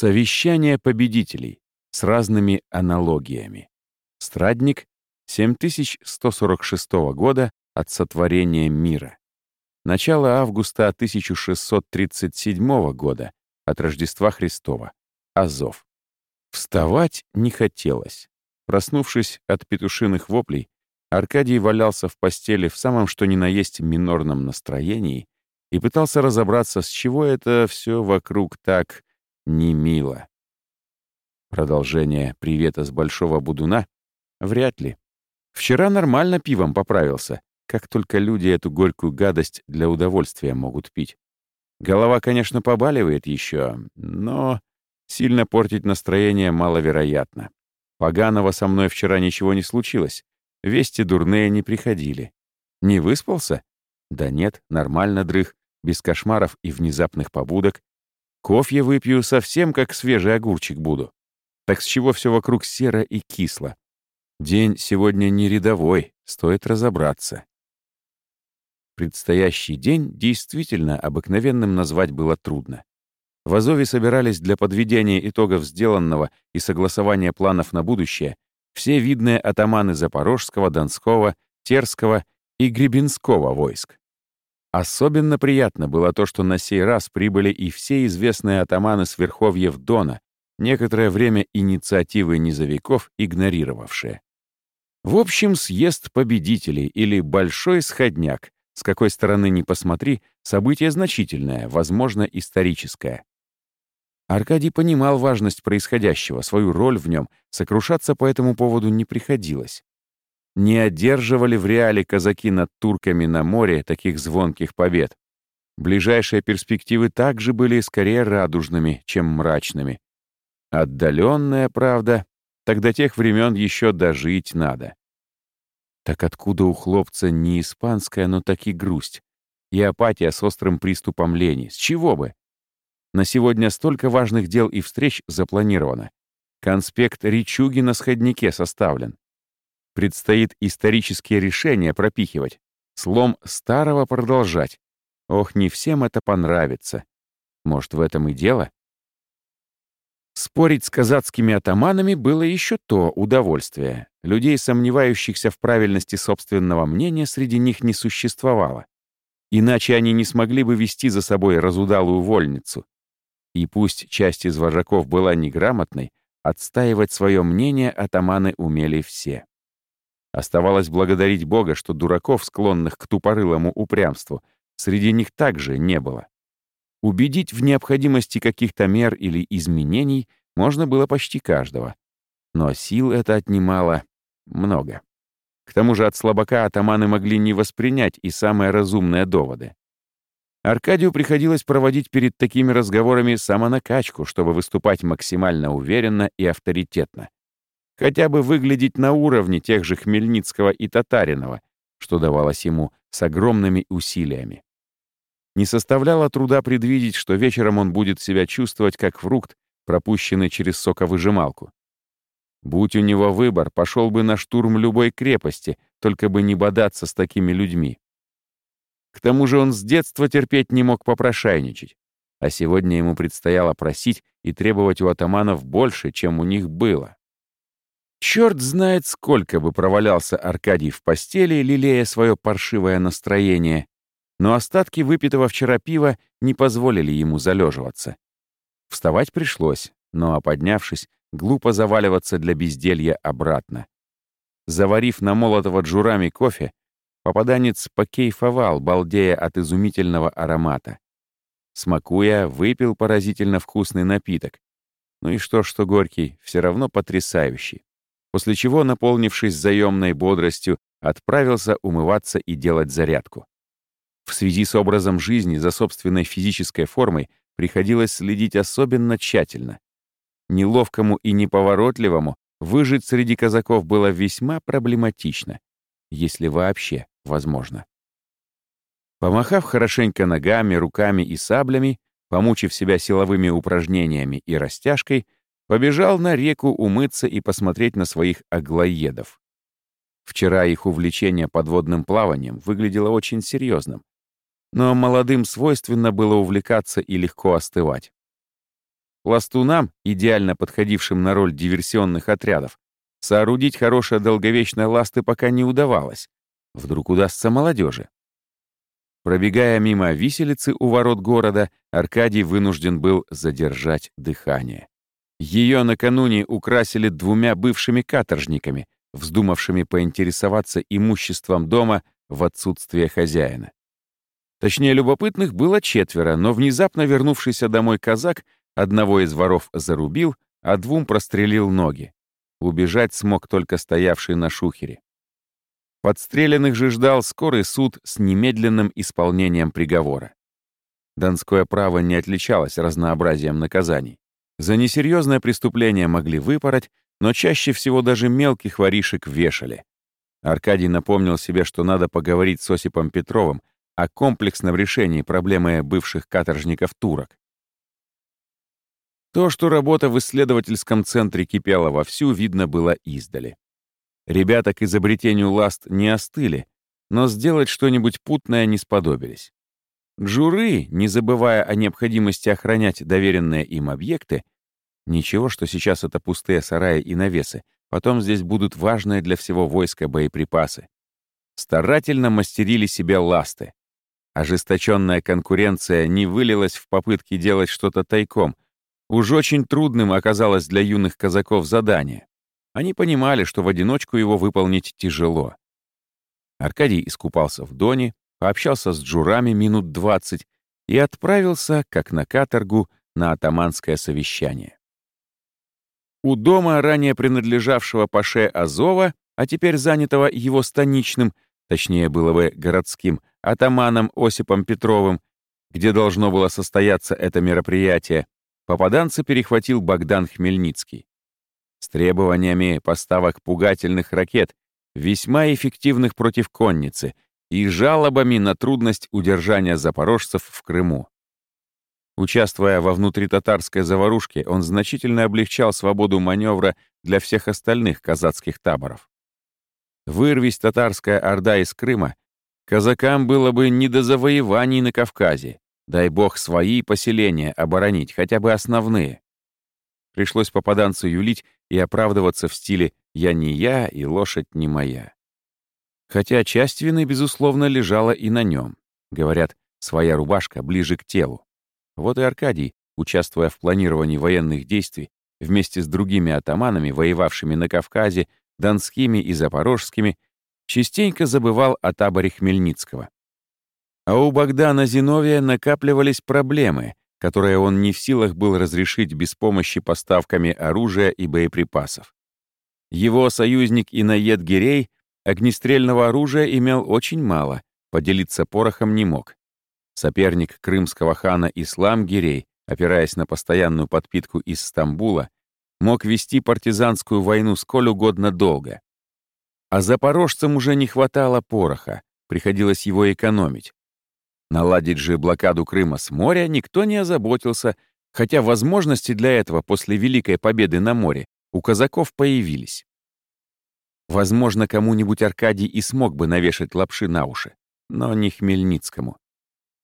Совещание победителей с разными аналогиями. Страдник 7146 года от сотворения мира. Начало августа 1637 года от Рождества Христова. Азов. Вставать не хотелось. Проснувшись от петушиных воплей, Аркадий валялся в постели в самом что ни на есть минорном настроении и пытался разобраться, с чего это все вокруг так не мило. Продолжение привета с Большого Будуна? Вряд ли. Вчера нормально пивом поправился, как только люди эту горькую гадость для удовольствия могут пить. Голова, конечно, побаливает еще, но сильно портить настроение маловероятно. Поганого со мной вчера ничего не случилось. Вести дурные не приходили. Не выспался? Да нет, нормально дрых, без кошмаров и внезапных побудок. Кофе выпью совсем как свежий огурчик буду. Так с чего все вокруг серо и кисло? День сегодня не рядовой, стоит разобраться. Предстоящий день действительно обыкновенным назвать было трудно. В Азове собирались для подведения итогов сделанного и согласования планов на будущее все видные атаманы Запорожского, Донского, Терского и Гребенского войск. Особенно приятно было то, что на сей раз прибыли и все известные атаманы с верховьев Дона, некоторое время инициативы низовиков игнорировавшие. В общем, съезд победителей или большой сходняк, с какой стороны ни посмотри, событие значительное, возможно, историческое. Аркадий понимал важность происходящего, свою роль в нем, сокрушаться по этому поводу не приходилось. Не одерживали в реале казаки над турками на море таких звонких побед. Ближайшие перспективы также были скорее радужными, чем мрачными. Отдаленная правда, так до тех времен еще дожить надо. Так откуда у хлопца не испанская, но таки грусть? И апатия с острым приступом лени. С чего бы? На сегодня столько важных дел и встреч запланировано. Конспект Ричуги на сходнике составлен. Предстоит исторические решения пропихивать, слом старого продолжать. Ох, не всем это понравится. Может, в этом и дело? Спорить с казацкими атаманами было еще то удовольствие. Людей, сомневающихся в правильности собственного мнения, среди них не существовало. Иначе они не смогли бы вести за собой разудалую вольницу. И пусть часть из вожаков была неграмотной, отстаивать свое мнение атаманы умели все. Оставалось благодарить Бога, что дураков, склонных к тупорылому упрямству, среди них также не было. Убедить в необходимости каких-то мер или изменений можно было почти каждого. Но сил это отнимало много. К тому же от слабака атаманы могли не воспринять и самые разумные доводы. Аркадию приходилось проводить перед такими разговорами самонакачку, чтобы выступать максимально уверенно и авторитетно хотя бы выглядеть на уровне тех же Хмельницкого и Татаринова, что давалось ему с огромными усилиями. Не составляло труда предвидеть, что вечером он будет себя чувствовать как фрукт, пропущенный через соковыжималку. Будь у него выбор, пошел бы на штурм любой крепости, только бы не бодаться с такими людьми. К тому же он с детства терпеть не мог попрошайничать, а сегодня ему предстояло просить и требовать у атаманов больше, чем у них было. Черт знает, сколько бы провалялся Аркадий в постели, лелея свое паршивое настроение, но остатки выпитого вчера пива не позволили ему залеживаться. Вставать пришлось, но, поднявшись, глупо заваливаться для безделья обратно. Заварив намолотого джурами кофе, попаданец покейфовал, балдея от изумительного аромата. Смакуя, выпил поразительно вкусный напиток. Ну и что, что горький, все равно потрясающий после чего, наполнившись заемной бодростью, отправился умываться и делать зарядку. В связи с образом жизни за собственной физической формой приходилось следить особенно тщательно. Неловкому и неповоротливому выжить среди казаков было весьма проблематично, если вообще возможно. Помахав хорошенько ногами, руками и саблями, помучив себя силовыми упражнениями и растяжкой, Побежал на реку умыться и посмотреть на своих аглоедов. Вчера их увлечение подводным плаванием выглядело очень серьезным. Но молодым свойственно было увлекаться и легко остывать. Пластунам, идеально подходившим на роль диверсионных отрядов, соорудить хорошее долговечное ласты пока не удавалось. Вдруг удастся молодежи. Пробегая мимо виселицы у ворот города, Аркадий вынужден был задержать дыхание. Ее накануне украсили двумя бывшими каторжниками, вздумавшими поинтересоваться имуществом дома в отсутствие хозяина. Точнее, любопытных было четверо, но внезапно вернувшийся домой казак одного из воров зарубил, а двум прострелил ноги. Убежать смог только стоявший на шухере. Подстреленных же ждал скорый суд с немедленным исполнением приговора. Донское право не отличалось разнообразием наказаний. За несерьезное преступление могли выпороть, но чаще всего даже мелких воришек вешали. Аркадий напомнил себе, что надо поговорить с Осипом Петровым о комплексном решении проблемы бывших каторжников-турок. То, что работа в исследовательском центре кипела вовсю, видно было издали. Ребята к изобретению ласт не остыли, но сделать что-нибудь путное не сподобились. Джуры, не забывая о необходимости охранять доверенные им объекты, ничего, что сейчас это пустые сараи и навесы, потом здесь будут важные для всего войска боеприпасы. Старательно мастерили себе ласты. Ожесточенная конкуренция не вылилась в попытки делать что-то тайком. Уж очень трудным оказалось для юных казаков задание. Они понимали, что в одиночку его выполнить тяжело. Аркадий искупался в Доне, пообщался с джурами минут двадцать и отправился, как на каторгу, на атаманское совещание. У дома, ранее принадлежавшего Паше Азова, а теперь занятого его станичным, точнее было бы городским, атаманом Осипом Петровым, где должно было состояться это мероприятие, попаданца перехватил Богдан Хмельницкий с требованиями поставок пугательных ракет, весьма эффективных против конницы, и жалобами на трудность удержания запорожцев в Крыму. Участвуя во внутритатарской заварушке, он значительно облегчал свободу маневра для всех остальных казацких таборов. Вырвись татарская орда из Крыма, казакам было бы не до завоеваний на Кавказе, дай бог свои поселения оборонить, хотя бы основные. Пришлось попаданцу юлить и оправдываться в стиле «я не я и лошадь не моя». Хотя часть вины, безусловно, лежала и на нем. Говорят, своя рубашка ближе к телу. Вот и Аркадий, участвуя в планировании военных действий, вместе с другими атаманами, воевавшими на Кавказе, донскими и запорожскими, частенько забывал о таборе Хмельницкого. А у Богдана Зиновия накапливались проблемы, которое он не в силах был разрешить без помощи поставками оружия и боеприпасов. Его союзник Инаед Гирей огнестрельного оружия имел очень мало, поделиться порохом не мог. Соперник крымского хана Ислам Гирей, опираясь на постоянную подпитку из Стамбула, мог вести партизанскую войну сколь угодно долго. А запорожцам уже не хватало пороха, приходилось его экономить. Наладить же блокаду Крыма с моря никто не озаботился, хотя возможности для этого после Великой Победы на море у казаков появились. Возможно, кому-нибудь Аркадий и смог бы навешать лапши на уши, но не Хмельницкому.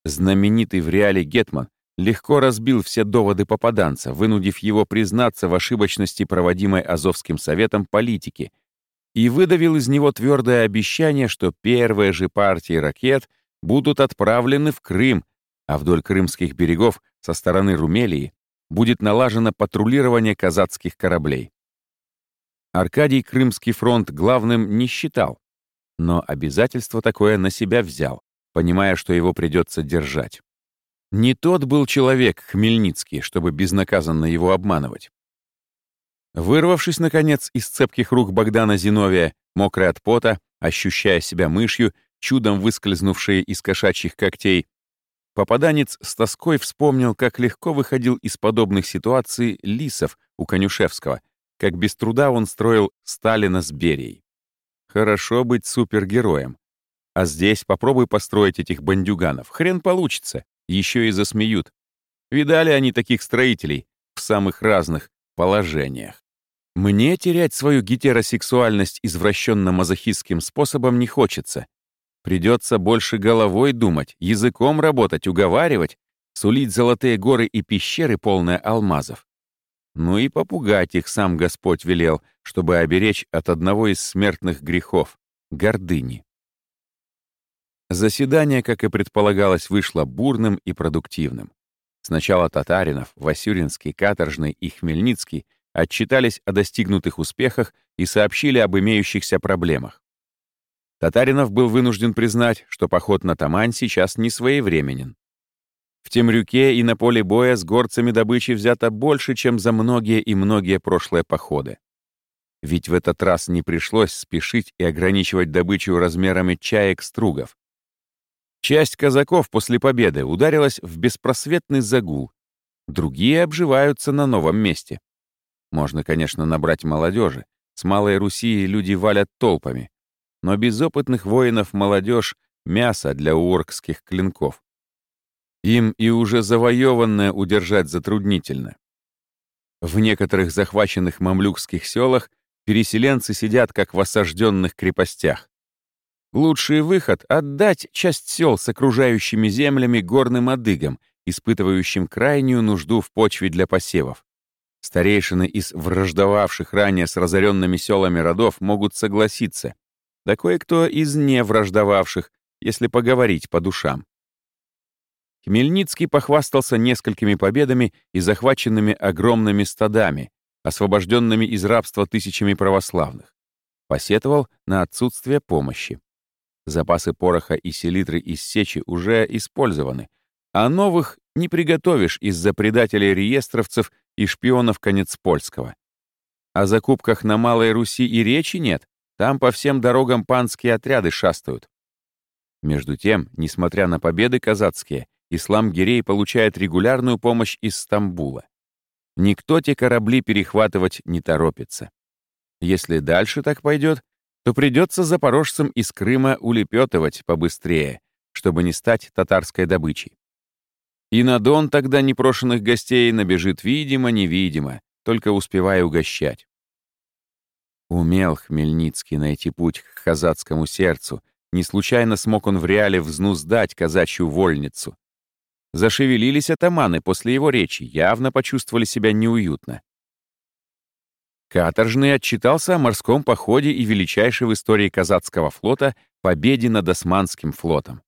Знаменитый в реале Гетман легко разбил все доводы попаданца, вынудив его признаться в ошибочности проводимой Азовским советом политики и выдавил из него твердое обещание, что первые же партии ракет — будут отправлены в Крым, а вдоль крымских берегов со стороны Румелии будет налажено патрулирование казацких кораблей. Аркадий Крымский фронт главным не считал, но обязательство такое на себя взял, понимая, что его придется держать. Не тот был человек, Хмельницкий, чтобы безнаказанно его обманывать. Вырвавшись, наконец, из цепких рук Богдана Зиновия, мокрый от пота, ощущая себя мышью чудом выскользнувшие из кошачьих когтей, попаданец с тоской вспомнил, как легко выходил из подобных ситуаций Лисов у Конюшевского, как без труда он строил Сталина с Берией. Хорошо быть супергероем. А здесь попробуй построить этих бандюганов. Хрен получится. Еще и засмеют. Видали они таких строителей в самых разных положениях. Мне терять свою гетеросексуальность извращенно-мазохистским способом не хочется. Придется больше головой думать, языком работать, уговаривать, сулить золотые горы и пещеры, полные алмазов. Ну и попугать их сам Господь велел, чтобы оберечь от одного из смертных грехов — гордыни. Заседание, как и предполагалось, вышло бурным и продуктивным. Сначала Татаринов, Васюринский, Каторжный и Хмельницкий отчитались о достигнутых успехах и сообщили об имеющихся проблемах. Татаринов был вынужден признать, что поход на Тамань сейчас не своевременен. В Темрюке и на поле боя с горцами добычи взято больше, чем за многие и многие прошлые походы. Ведь в этот раз не пришлось спешить и ограничивать добычу размерами чаек-стругов. Часть казаков после победы ударилась в беспросветный загул, другие обживаются на новом месте. Можно, конечно, набрать молодежи. С Малой Руси люди валят толпами. Но без опытных воинов молодежь — мясо для уоркских клинков. Им и уже завоеванное удержать затруднительно. В некоторых захваченных мамлюкских селах переселенцы сидят как в осажденных крепостях. Лучший выход — отдать часть сел с окружающими землями горным адыгам, испытывающим крайнюю нужду в почве для посевов. Старейшины из враждовавших ранее с разоренными селами родов могут согласиться, да кое-кто из невраждовавших, если поговорить по душам. Хмельницкий похвастался несколькими победами и захваченными огромными стадами, освобожденными из рабства тысячами православных. Посетовал на отсутствие помощи. Запасы пороха и селитры из сечи уже использованы, а новых не приготовишь из-за предателей реестровцев и шпионов конец польского. О закупках на Малой Руси и речи нет, там по всем дорогам панские отряды шастают. Между тем, несмотря на победы казацкие, ислам Гирей получает регулярную помощь из Стамбула. Никто те корабли перехватывать не торопится. Если дальше так пойдет, то придется запорожцам из Крыма улепетывать побыстрее, чтобы не стать татарской добычей. И на Дон тогда непрошенных гостей набежит видимо-невидимо, только успевая угощать. Умел Хмельницкий найти путь к казацкому сердцу, не случайно смог он в реале взнуздать казачью вольницу. Зашевелились атаманы после его речи, явно почувствовали себя неуютно. Каторжный отчитался о морском походе и величайшей в истории казацкого флота победе над Османским флотом.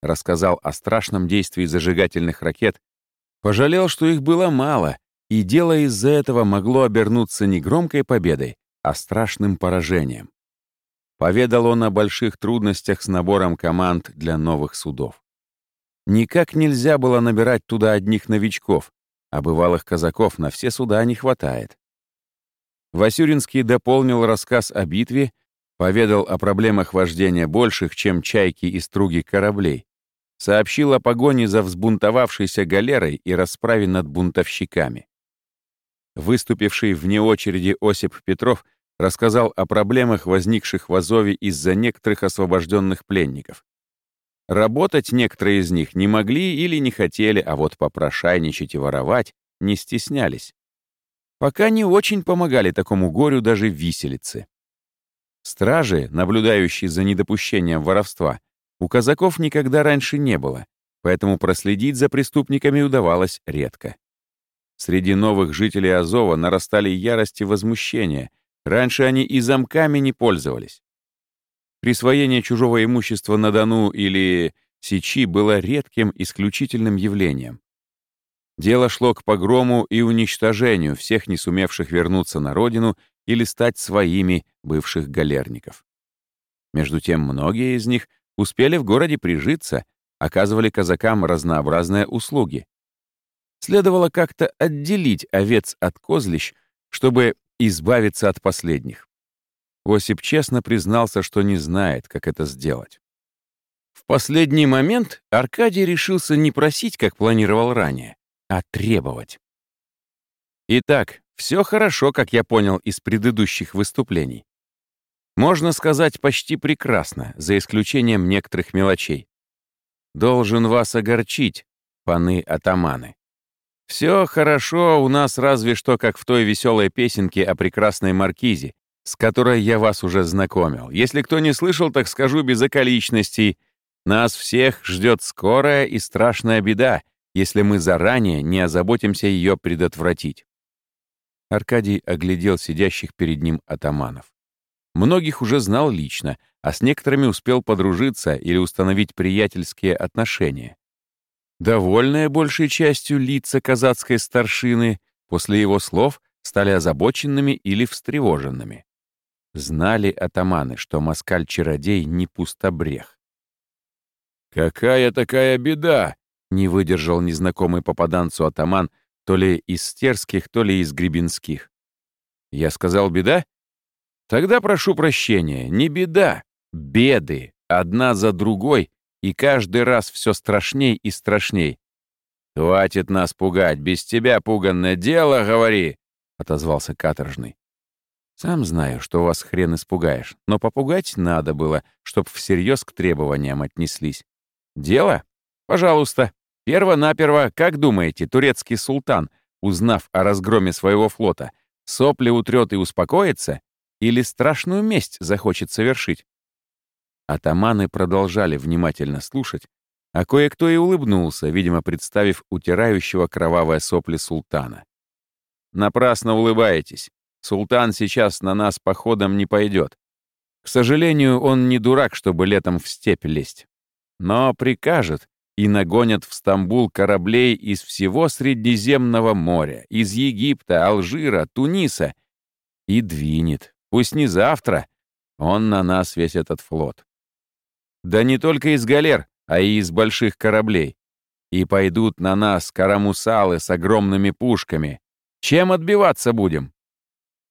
Рассказал о страшном действии зажигательных ракет, пожалел, что их было мало, и дело из-за этого могло обернуться не громкой победой, а страшным поражением. Поведал он о больших трудностях с набором команд для новых судов. Никак нельзя было набирать туда одних новичков, а бывалых казаков на все суда не хватает. Васюринский дополнил рассказ о битве, поведал о проблемах вождения больших, чем чайки и струги кораблей, сообщил о погоне за взбунтовавшейся галерой и расправе над бунтовщиками. Выступивший вне очереди Осип Петров рассказал о проблемах, возникших в Азове из-за некоторых освобожденных пленников. Работать некоторые из них не могли или не хотели, а вот попрошайничать и воровать не стеснялись. Пока не очень помогали такому горю даже виселицы. Стражи, наблюдающие за недопущением воровства, у казаков никогда раньше не было, поэтому проследить за преступниками удавалось редко. Среди новых жителей Азова нарастали ярость и возмущение. Раньше они и замками не пользовались. Присвоение чужого имущества на Дону или Сечи было редким исключительным явлением. Дело шло к погрому и уничтожению всех не сумевших вернуться на родину или стать своими бывших галерников. Между тем, многие из них успели в городе прижиться, оказывали казакам разнообразные услуги. Следовало как-то отделить овец от козлищ, чтобы избавиться от последних. Осип честно признался, что не знает, как это сделать. В последний момент Аркадий решился не просить, как планировал ранее, а требовать. Итак, все хорошо, как я понял из предыдущих выступлений. Можно сказать, почти прекрасно, за исключением некоторых мелочей. Должен вас огорчить, паны-атаманы. Все хорошо у нас разве что как в той веселой песенке о прекрасной маркизе, с которой я вас уже знакомил. Если кто не слышал, так скажу без околичностей. Нас всех ждет скорая и страшная беда, если мы заранее не озаботимся ее предотвратить. Аркадий оглядел сидящих перед ним атаманов. Многих уже знал лично, а с некоторыми успел подружиться или установить приятельские отношения. Довольная большей частью лица казацкой старшины после его слов стали озабоченными или встревоженными. Знали атаманы, что москаль-чародей не пустобрех. «Какая такая беда!» — не выдержал незнакомый попаданцу атаман то ли из стерских, то ли из гребенских. «Я сказал беда?» «Тогда прошу прощения, не беда, беды, одна за другой, и каждый раз все страшней и страшней. «Хватит нас пугать, без тебя пуганное дело, говори!» — отозвался каторжный. «Сам знаю, что вас хрен испугаешь, но попугать надо было, чтоб всерьез к требованиям отнеслись. Дело? Пожалуйста. Перво-наперво, как думаете, турецкий султан, узнав о разгроме своего флота, сопли утрет и успокоится? Или страшную месть захочет совершить?» Атаманы продолжали внимательно слушать, а кое-кто и улыбнулся, видимо, представив утирающего кровавые сопли султана. «Напрасно улыбаетесь. Султан сейчас на нас походом не пойдет. К сожалению, он не дурак, чтобы летом в степь лезть. Но прикажет, и нагонят в Стамбул кораблей из всего Средиземного моря, из Египта, Алжира, Туниса, и двинет. Пусть не завтра, он на нас весь этот флот. Да не только из галер, а и из больших кораблей. И пойдут на нас карамусалы с огромными пушками. Чем отбиваться будем?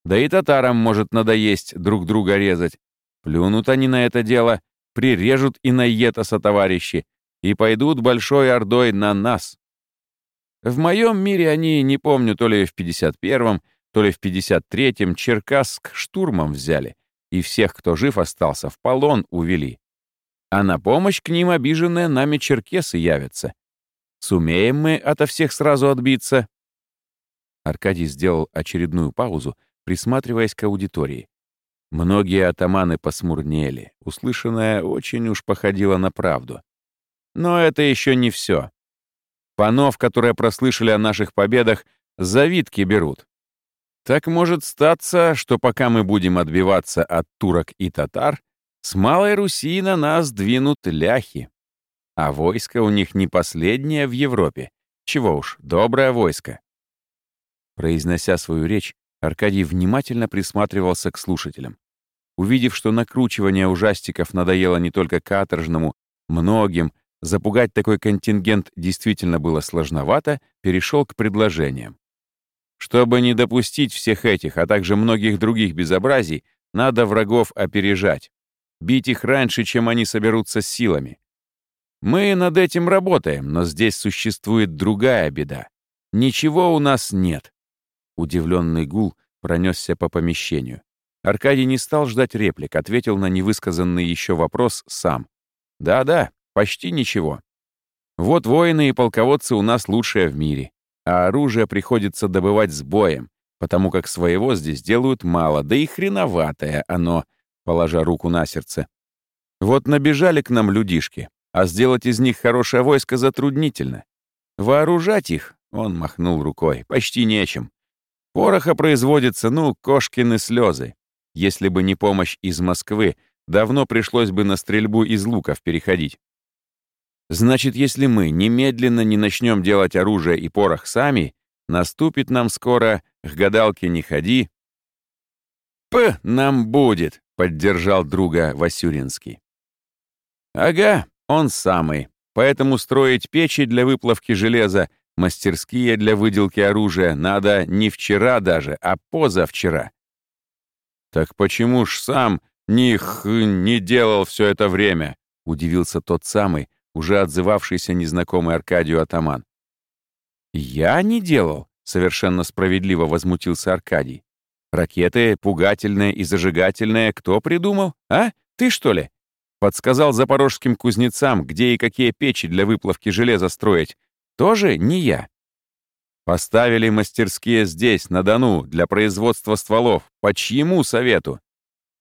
Да и татарам может надоесть друг друга резать. Плюнут они на это дело, прирежут и наета товарищи, и пойдут большой ордой на нас. В моем мире они, не помню, то ли в 51-м, то ли в 53-м Черкасск штурмом взяли, и всех, кто жив остался, в полон увели. А на помощь к ним обиженные нами черкесы явятся. Сумеем мы ото всех сразу отбиться?» Аркадий сделал очередную паузу, присматриваясь к аудитории. Многие атаманы посмурнели. Услышанное очень уж походило на правду. Но это еще не все. Панов, которые прослышали о наших победах, завидки берут. Так может статься, что пока мы будем отбиваться от турок и татар, с Малой Руси на нас двинут ляхи. А войско у них не последнее в Европе. Чего уж, доброе войско. Произнося свою речь, Аркадий внимательно присматривался к слушателям. Увидев, что накручивание ужастиков надоело не только каторжному, многим, запугать такой контингент действительно было сложновато, перешел к предложениям. Чтобы не допустить всех этих, а также многих других безобразий, надо врагов опережать бить их раньше, чем они соберутся с силами. Мы над этим работаем, но здесь существует другая беда. Ничего у нас нет. Удивленный гул пронесся по помещению. Аркадий не стал ждать реплик, ответил на невысказанный еще вопрос сам. Да-да, почти ничего. Вот воины и полководцы у нас лучшие в мире, а оружие приходится добывать с боем, потому как своего здесь делают мало, да и хреноватое оно — положа руку на сердце. Вот набежали к нам людишки, а сделать из них хорошее войско затруднительно. Вооружать их, он махнул рукой, почти нечем. Пороха производится, ну, кошкины слезы. Если бы не помощь из Москвы, давно пришлось бы на стрельбу из луков переходить. Значит, если мы немедленно не начнем делать оружие и порох сами, наступит нам скоро «к гадалке не ходи». П нам будет, Поддержал друга Васюринский. Ага, он самый. Поэтому строить печи для выплавки железа, мастерские для выделки оружия надо не вчера даже, а позавчера. Так почему ж сам них не делал все это время? Удивился тот самый, уже отзывавшийся незнакомый Аркадию атаман. «Я не делал», — совершенно справедливо возмутился Аркадий. Ракеты, пугательные и зажигательные, кто придумал? А? Ты, что ли? Подсказал запорожским кузнецам, где и какие печи для выплавки железа строить. Тоже не я. Поставили мастерские здесь, на Дону, для производства стволов. По чьему совету?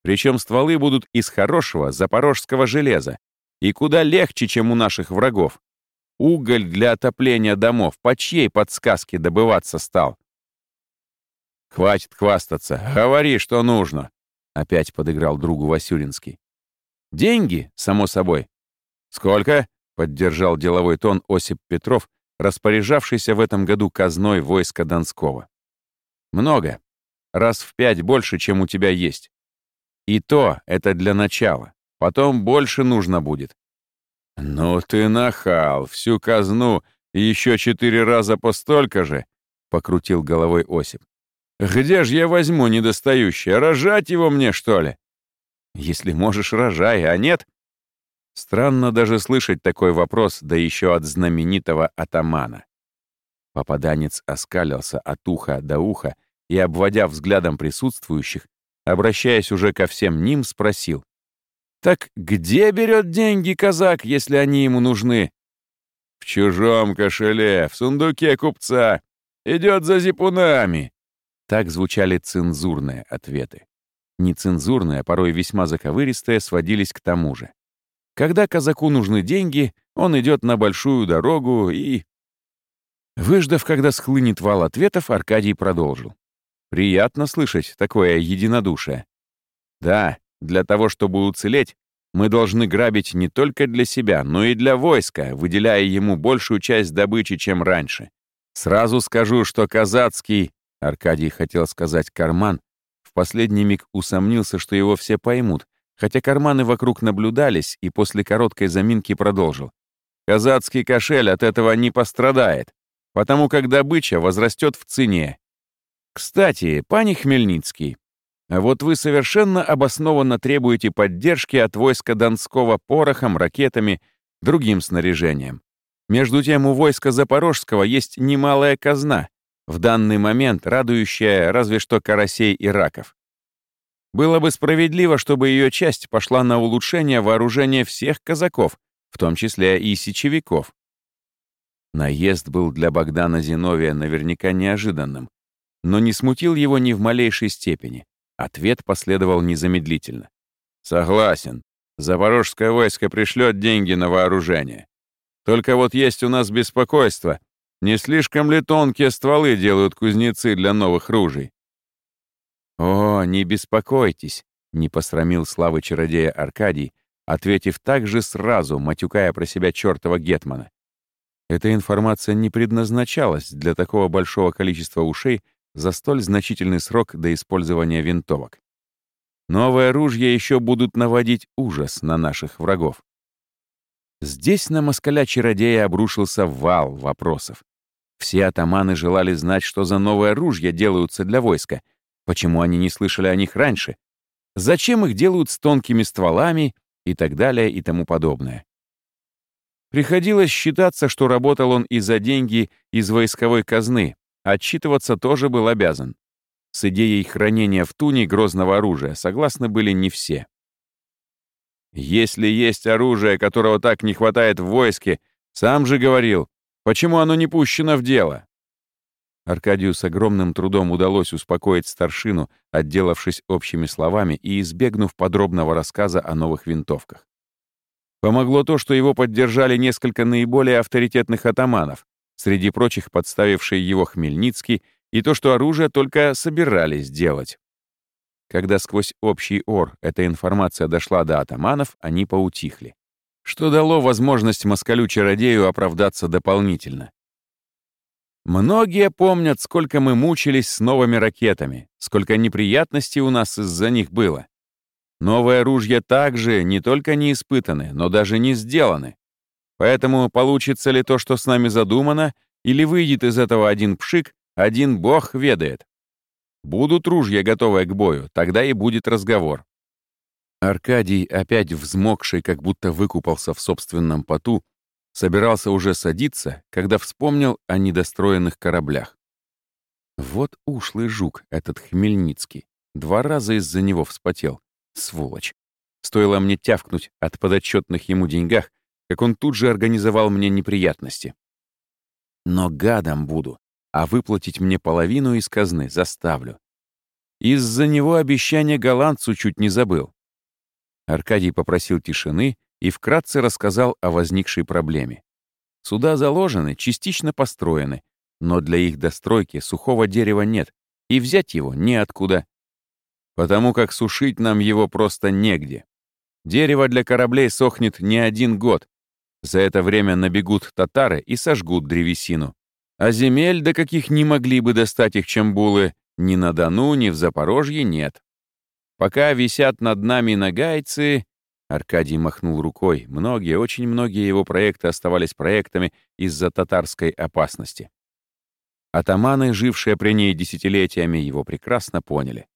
Причем стволы будут из хорошего запорожского железа. И куда легче, чем у наших врагов. Уголь для отопления домов по чьей подсказке добываться стал? «Хватит хвастаться, говори, что нужно!» Опять подыграл другу Васюринский. «Деньги, само собой». «Сколько?» — поддержал деловой тон Осип Петров, распоряжавшийся в этом году казной войска Донского. «Много. Раз в пять больше, чем у тебя есть. И то это для начала. Потом больше нужно будет». «Ну ты нахал, всю казну и еще четыре раза по столько же», — покрутил головой Осип. «Где же я возьму недостающее? Рожать его мне, что ли?» «Если можешь, рожай, а нет?» Странно даже слышать такой вопрос, да еще от знаменитого атамана. Попаданец оскалился от уха до уха и, обводя взглядом присутствующих, обращаясь уже ко всем ним, спросил. «Так где берет деньги казак, если они ему нужны?» «В чужом кошеле, в сундуке купца. Идет за зипунами». Так звучали цензурные ответы. Нецензурные, порой весьма заковыристые, сводились к тому же. Когда казаку нужны деньги, он идет на большую дорогу и... Выждав, когда схлынет вал ответов, Аркадий продолжил. Приятно слышать такое единодушие. Да, для того, чтобы уцелеть, мы должны грабить не только для себя, но и для войска, выделяя ему большую часть добычи, чем раньше. Сразу скажу, что казацкий, Аркадий хотел сказать карман, в последний миг усомнился, что его все поймут, хотя карманы вокруг наблюдались, и после короткой заминки продолжил. «Казацкий кошель от этого не пострадает, потому как добыча возрастет в цене. Кстати, пани Хмельницкий, вот вы совершенно обоснованно требуете поддержки от войска Донского порохом, ракетами, другим снаряжением. Между тем, у войска Запорожского есть немалая казна, в данный момент радующая разве что карасей и раков. Было бы справедливо, чтобы ее часть пошла на улучшение вооружения всех казаков, в том числе и сечевиков. Наезд был для Богдана Зиновия наверняка неожиданным, но не смутил его ни в малейшей степени. Ответ последовал незамедлительно. «Согласен. Запорожское войско пришлет деньги на вооружение. Только вот есть у нас беспокойство. Не слишком ли тонкие стволы делают кузнецы для новых ружей? «О, не беспокойтесь», — не посрамил славы чародея Аркадий, ответив так же сразу, матюкая про себя чертова Гетмана. Эта информация не предназначалась для такого большого количества ушей за столь значительный срок до использования винтовок. Новые ружья еще будут наводить ужас на наших врагов. Здесь на москаля-чародея обрушился вал вопросов. Все атаманы желали знать, что за новые ружья делаются для войска — Почему они не слышали о них раньше? Зачем их делают с тонкими стволами и так далее и тому подобное? Приходилось считаться, что работал он и за деньги из войсковой казны, отчитываться тоже был обязан. С идеей хранения в туне грозного оружия согласны были не все. Если есть оружие, которого так не хватает в войске, сам же говорил, почему оно не пущено в дело? Аркадию с огромным трудом удалось успокоить старшину, отделавшись общими словами и избегнув подробного рассказа о новых винтовках. Помогло то, что его поддержали несколько наиболее авторитетных атаманов, среди прочих подставивший его Хмельницкий, и то, что оружие только собирались делать. Когда сквозь общий ор эта информация дошла до атаманов, они поутихли. Что дало возможность москалю-чародею оправдаться дополнительно. Многие помнят, сколько мы мучились с новыми ракетами, сколько неприятностей у нас из-за них было. Новые ружья также не только не испытаны, но даже не сделаны. Поэтому получится ли то, что с нами задумано, или выйдет из этого один пшик, один бог ведает. Будут ружья готовые к бою, тогда и будет разговор. Аркадий, опять взмокший, как будто выкупался в собственном поту, Собирался уже садиться, когда вспомнил о недостроенных кораблях. Вот ушлый жук этот Хмельницкий. Два раза из-за него вспотел. Сволочь. Стоило мне тявкнуть от подотчетных ему деньгах, как он тут же организовал мне неприятности. Но гадом буду, а выплатить мне половину из казны заставлю. Из-за него обещание голландцу чуть не забыл. Аркадий попросил тишины и вкратце рассказал о возникшей проблеме. Суда заложены, частично построены, но для их достройки сухого дерева нет, и взять его неоткуда. Потому как сушить нам его просто негде. Дерево для кораблей сохнет не один год. За это время набегут татары и сожгут древесину. А земель, до каких не могли бы достать их чамбулы, ни на Дону, ни в Запорожье нет. Пока висят над нами нагайцы, Аркадий махнул рукой. Многие, очень многие его проекты оставались проектами из-за татарской опасности. Атаманы, жившие при ней десятилетиями, его прекрасно поняли.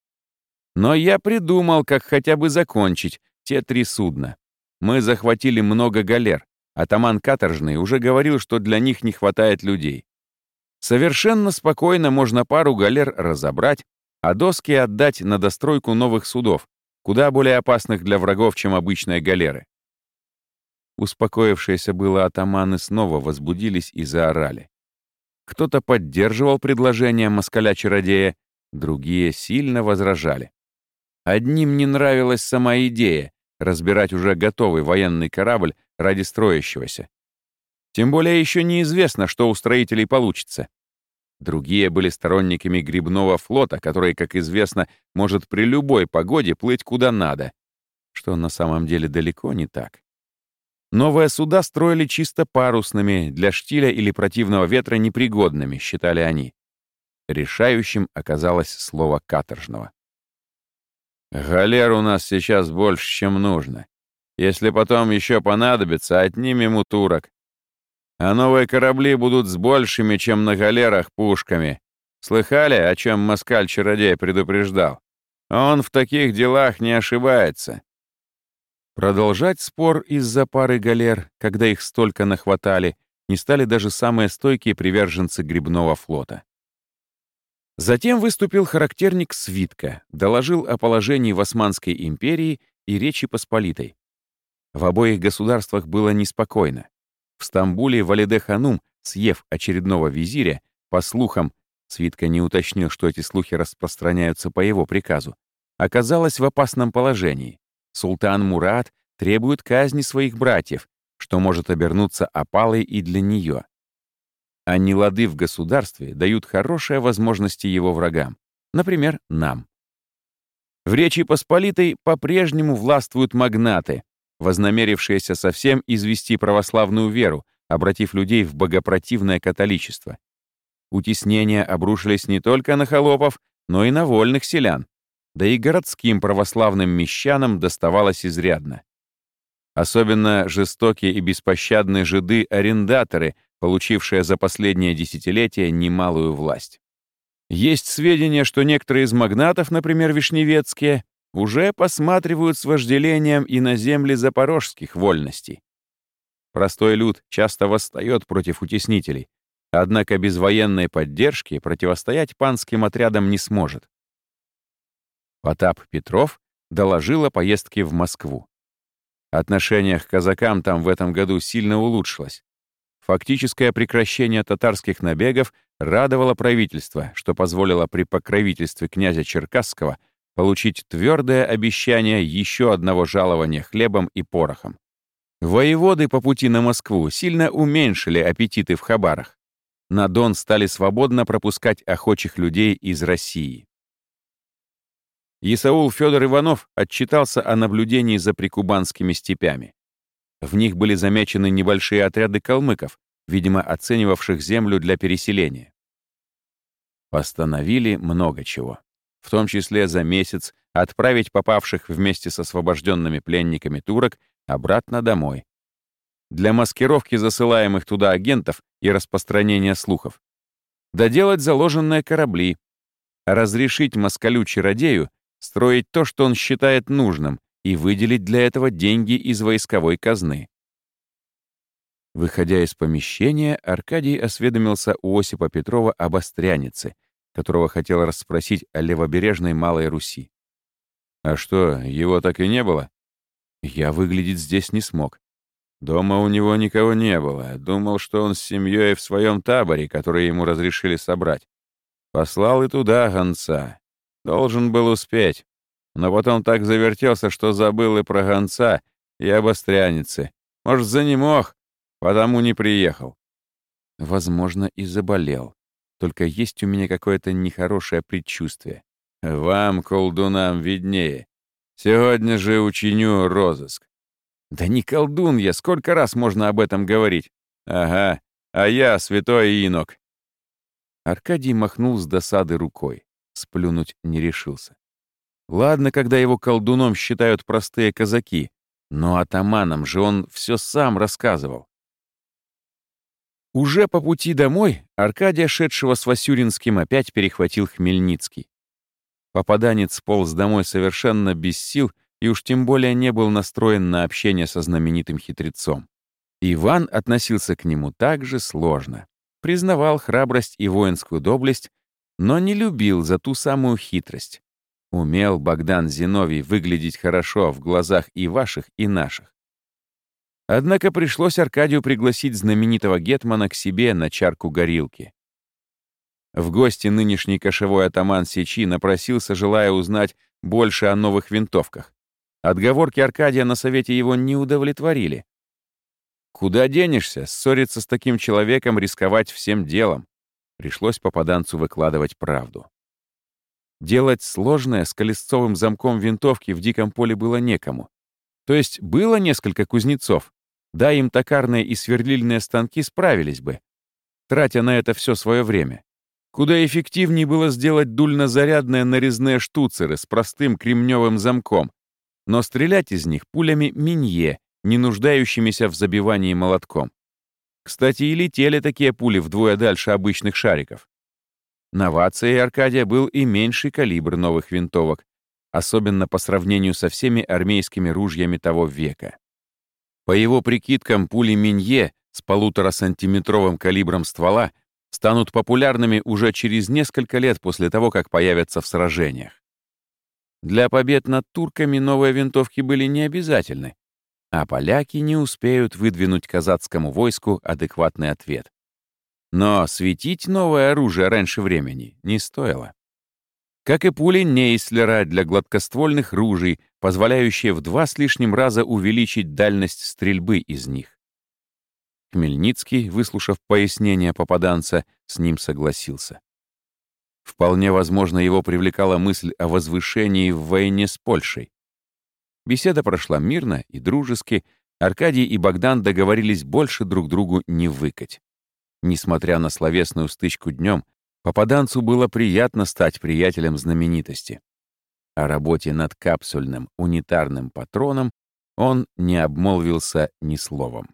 Но я придумал, как хотя бы закончить те три судна. Мы захватили много галер. Атаман Каторжный уже говорил, что для них не хватает людей. Совершенно спокойно можно пару галер разобрать, а доски отдать на достройку новых судов, куда более опасных для врагов, чем обычные галеры. Успокоившиеся было атаманы снова возбудились и заорали. Кто-то поддерживал предложение москаля-чародея, другие сильно возражали. Одним не нравилась сама идея разбирать уже готовый военный корабль ради строящегося. Тем более еще неизвестно, что у строителей получится. Другие были сторонниками грибного флота, который, как известно, может при любой погоде плыть куда надо, что на самом деле далеко не так. Новые суда строили чисто парусными, для штиля или противного ветра непригодными, считали они. Решающим оказалось слово каторжного. «Галер у нас сейчас больше, чем нужно. Если потом еще понадобится, отнимем у турок. А новые корабли будут с большими, чем на галерах, пушками. Слыхали, о чем москаль-чародей предупреждал? Он в таких делах не ошибается. Продолжать спор из-за пары галер, когда их столько нахватали, не стали даже самые стойкие приверженцы грибного флота. Затем выступил характерник Свитка, доложил о положении в Османской империи и Речи Посполитой. В обоих государствах было неспокойно. В Стамбуле Валиде Ханум, съев очередного визиря, по слухам, Свитка не уточнил, что эти слухи распространяются по его приказу, оказалась в опасном положении. Султан Мурат требует казни своих братьев, что может обернуться опалой и для нее. А нелады в государстве дают хорошие возможности его врагам, например, нам. В Речи Посполитой по-прежнему властвуют магнаты, вознамерившиеся совсем извести православную веру, обратив людей в богопротивное католичество. Утеснения обрушились не только на холопов, но и на вольных селян, да и городским православным мещанам доставалось изрядно. Особенно жестокие и беспощадные жиды-арендаторы, получившие за последнее десятилетие немалую власть. Есть сведения, что некоторые из магнатов, например, вишневецкие, уже посматривают с вожделением и на земли запорожских вольностей. Простой люд часто восстает против утеснителей, однако без военной поддержки противостоять панским отрядам не сможет. Потап Петров доложил о поездке в Москву. Отношение к казакам там в этом году сильно улучшилось. Фактическое прекращение татарских набегов радовало правительство, что позволило при покровительстве князя Черкасского получить твердое обещание еще одного жалования хлебом и порохом. Воеводы по пути на Москву сильно уменьшили аппетиты в хабарах. На Дон стали свободно пропускать охочих людей из России. Исаул Федор Иванов отчитался о наблюдении за прикубанскими степями. В них были замечены небольшие отряды калмыков, видимо, оценивавших землю для переселения. Постановили много чего, в том числе за месяц отправить попавших вместе с освобожденными пленниками турок обратно домой. Для маскировки засылаемых туда агентов и распространения слухов. Доделать заложенные корабли. Разрешить москалю-чародею строить то, что он считает нужным, и выделить для этого деньги из войсковой казны. Выходя из помещения, Аркадий осведомился у Осипа Петрова об Острянице, которого хотел расспросить о левобережной Малой Руси. «А что, его так и не было?» «Я выглядеть здесь не смог. Дома у него никого не было. Думал, что он с семьей в своем таборе, который ему разрешили собрать. Послал и туда гонца. Должен был успеть. Но потом так завертелся, что забыл и про гонца, и об острянице. Может, за не мог, потому не приехал. Возможно, и заболел. Только есть у меня какое-то нехорошее предчувствие. Вам, колдунам, виднее. Сегодня же учиню розыск. Да не колдун я, сколько раз можно об этом говорить? Ага, а я святой инок. Аркадий махнул с досады рукой. Сплюнуть не решился. Ладно, когда его колдуном считают простые казаки, но атаманом же он все сам рассказывал. Уже по пути домой Аркадия, шедшего с Васюринским, опять перехватил Хмельницкий. Попаданец полз домой совершенно без сил и уж тем более не был настроен на общение со знаменитым хитрецом. Иван относился к нему также сложно. Признавал храбрость и воинскую доблесть, но не любил за ту самую хитрость. Умел Богдан Зиновий выглядеть хорошо в глазах и ваших, и наших. Однако пришлось Аркадию пригласить знаменитого гетмана к себе на чарку горилки. В гости нынешний кошевой атаман Сечи напросился, желая узнать больше о новых винтовках. Отговорки Аркадия на совете его не удовлетворили. Куда денешься, ссориться с таким человеком, рисковать всем делом? Пришлось попаданцу выкладывать правду. Делать сложное с колесцовым замком винтовки в диком поле было некому. То есть было несколько кузнецов, да, им токарные и сверлильные станки справились бы, тратя на это все свое время. Куда эффективнее было сделать дульнозарядные нарезные штуцеры с простым кремневым замком, но стрелять из них пулями Минье, не нуждающимися в забивании молотком. Кстати, и летели такие пули вдвое дальше обычных шариков. Новацией Аркадия был и меньший калибр новых винтовок, особенно по сравнению со всеми армейскими ружьями того века. По его прикидкам, пули Минье с полуторасантиметровым калибром ствола станут популярными уже через несколько лет после того, как появятся в сражениях. Для побед над турками новые винтовки были не обязательны, а поляки не успеют выдвинуть казацкому войску адекватный ответ. Но светить новое оружие раньше времени не стоило как и пули Нейслера для гладкоствольных ружей, позволяющие в два с лишним раза увеличить дальность стрельбы из них. Хмельницкий, выслушав пояснение попаданца, с ним согласился. Вполне возможно, его привлекала мысль о возвышении в войне с Польшей. Беседа прошла мирно и дружески, Аркадий и Богдан договорились больше друг другу не выкать. Несмотря на словесную стычку днем, Попаданцу было приятно стать приятелем знаменитости. О работе над капсульным унитарным патроном он не обмолвился ни словом.